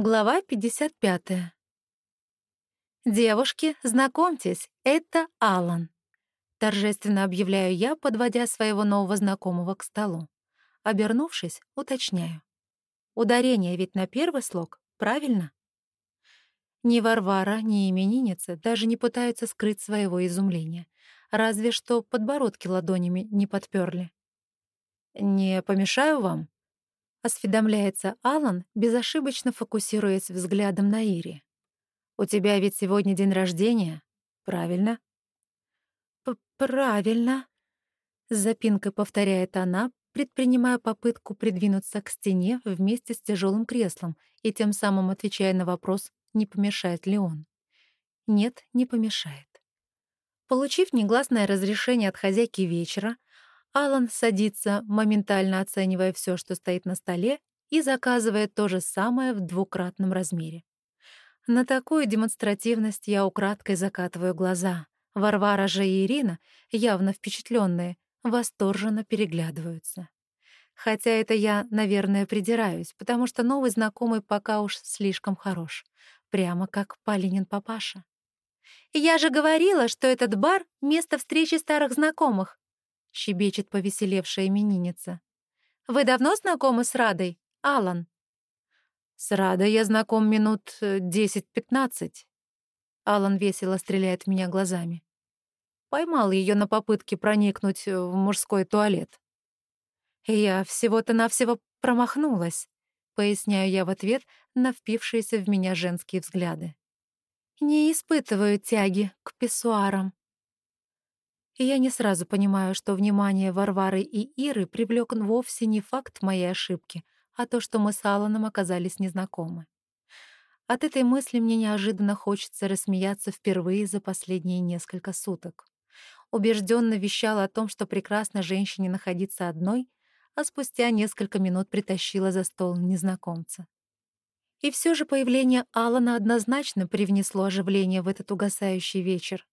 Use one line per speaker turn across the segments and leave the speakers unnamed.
Глава 55. «Девушки, знакомьтесь, это Алан. Торжественно объявляю я, подводя своего нового знакомого к столу. Обернувшись, уточняю. Ударение ведь на первый слог, правильно? Ни Варвара, ни именинница даже не пытаются скрыть своего изумления, разве что подбородки ладонями не подперли. «Не помешаю вам?» — осведомляется Алан, безошибочно фокусируясь взглядом на Ири. «У тебя ведь сегодня день рождения, правильно?» П «Правильно», — с запинкой повторяет она, предпринимая попытку придвинуться к стене вместе с тяжелым креслом и тем самым отвечая на вопрос, не помешает ли он. Нет, не помешает. Получив негласное разрешение от хозяйки вечера, Алан садится, моментально оценивая все, что стоит на столе, и заказывает то же самое в двукратном размере. На такую демонстративность я украдкой закатываю глаза. Варвара же и Ирина, явно впечатленные, восторженно переглядываются. Хотя это я, наверное, придираюсь, потому что новый знакомый пока уж слишком хорош. Прямо как Полинин папаша. «Я же говорила, что этот бар — место встречи старых знакомых», — щебечет повеселевшая именинница. «Вы давно знакомы с Радой, Алан?» «С Радой я знаком минут э, десять-пятнадцать». Алан весело стреляет в меня глазами. Поймал ее на попытке проникнуть в мужской туалет. «Я всего-то навсего промахнулась», — поясняю я в ответ на впившиеся в меня женские взгляды. «Не испытываю тяги к писсуарам», и я не сразу понимаю, что внимание Варвары и Иры привлек вовсе не факт моей ошибки, а то, что мы с Алланом оказались незнакомы. От этой мысли мне неожиданно хочется рассмеяться впервые за последние несколько суток. Убежденно вещала о том, что прекрасно женщине находиться одной, а спустя несколько минут притащила за стол незнакомца. И все же появление Алана однозначно привнесло оживление в этот угасающий вечер,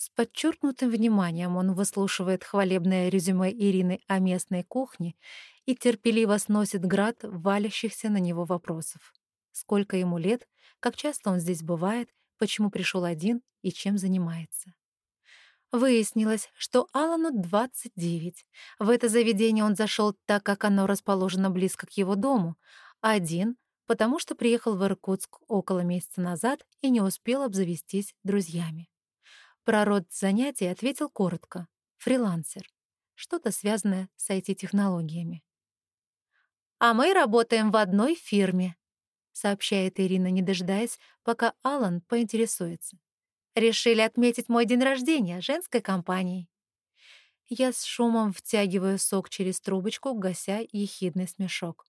с подчеркнутым вниманием он выслушивает хвалебное резюме Ирины о местной кухне и терпеливо сносит град валящихся на него вопросов. Сколько ему лет, как часто он здесь бывает, почему пришел один и чем занимается. Выяснилось, что Алану 29. В это заведение он зашел так, как оно расположено близко к его дому, один, потому что приехал в Иркутск около месяца назад и не успел обзавестись друзьями. Про род занятий ответил коротко. Фрилансер. Что-то связанное с IT-технологиями. «А мы работаем в одной фирме», — сообщает Ирина, не дожидаясь, пока Алан поинтересуется. «Решили отметить мой день рождения женской компанией». Я с шумом втягиваю сок через трубочку, гася ехидный смешок.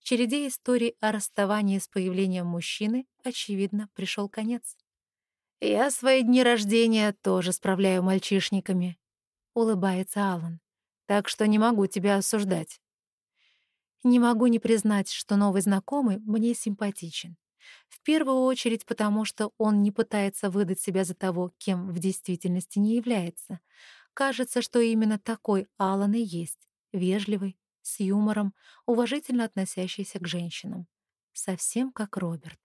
Череде историй о расставании с появлением мужчины, очевидно, пришел конец. «Я свои дни рождения тоже справляю мальчишниками», — улыбается Алан. «Так что не могу тебя осуждать». Не могу не признать, что новый знакомый мне симпатичен. В первую очередь потому, что он не пытается выдать себя за того, кем в действительности не является. Кажется, что именно такой Алан и есть. Вежливый, с юмором, уважительно относящийся к женщинам. Совсем как Роберт.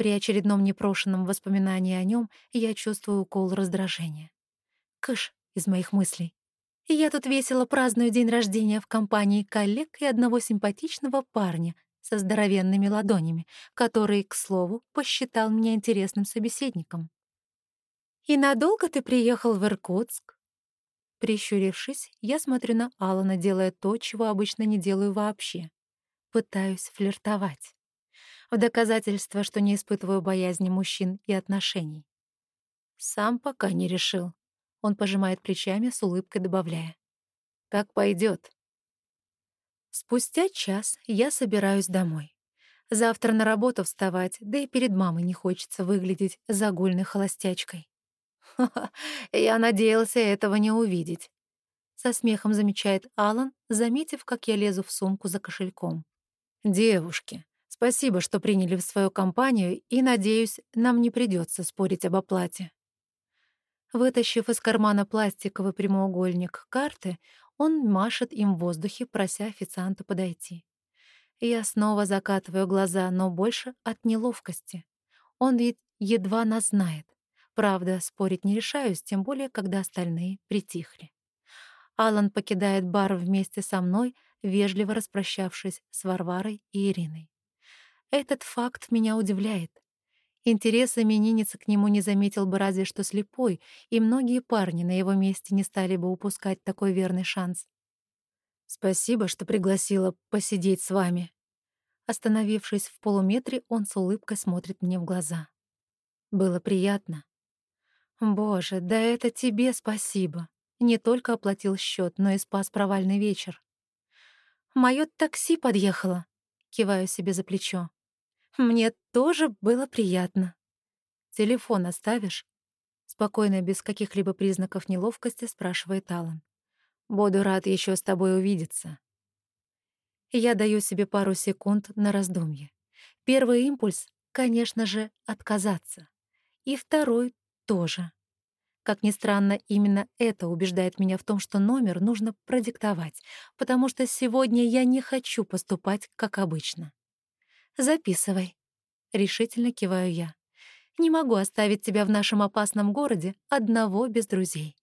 При очередном непрошенном воспоминании о нем я чувствую укол раздражения. Кыш из моих мыслей. Я тут весело праздную день рождения в компании коллег и одного симпатичного парня со здоровенными ладонями, который, к слову, посчитал меня интересным собеседником. «И надолго ты приехал в Иркутск?» Прищурившись, я смотрю на Алана, делая то, чего обычно не делаю вообще. Пытаюсь флиртовать в доказательство, что не испытываю боязни мужчин и отношений. Сам пока не решил. Он пожимает плечами, с улыбкой добавляя. Как пойдет. Спустя час я собираюсь домой. Завтра на работу вставать, да и перед мамой не хочется выглядеть загульной холостячкой. «Ха-ха, я надеялся этого не увидеть», — со смехом замечает Алан, заметив, как я лезу в сумку за кошельком. «Девушки, Спасибо, что приняли в свою компанию, и, надеюсь, нам не придется спорить об оплате. Вытащив из кармана пластиковый прямоугольник карты, он машет им в воздухе, прося официанта подойти. Я снова закатываю глаза, но больше от неловкости. Он ведь едва нас знает. Правда, спорить не решаюсь, тем более, когда остальные притихли. Алан покидает бар вместе со мной, вежливо распрощавшись с Варварой и Ириной. Этот факт меня удивляет. Интерес именинницы к нему не заметил бы разве что слепой, и многие парни на его месте не стали бы упускать такой верный шанс. «Спасибо, что пригласила посидеть с вами». Остановившись в полуметре, он с улыбкой смотрит мне в глаза. Было приятно. «Боже, да это тебе спасибо. Не только оплатил счет, но и спас провальный вечер». «Моё такси подъехало», — киваю себе за плечо. Мне тоже было приятно. Телефон оставишь? Спокойно, без каких-либо признаков неловкости, спрашивает Алан. Буду рад еще с тобой увидеться. Я даю себе пару секунд на раздумье. Первый импульс, конечно же, отказаться. И второй тоже. Как ни странно, именно это убеждает меня в том, что номер нужно продиктовать, потому что сегодня я не хочу поступать как обычно. Записывай. Решительно киваю я. Не могу оставить тебя в нашем опасном городе одного без друзей.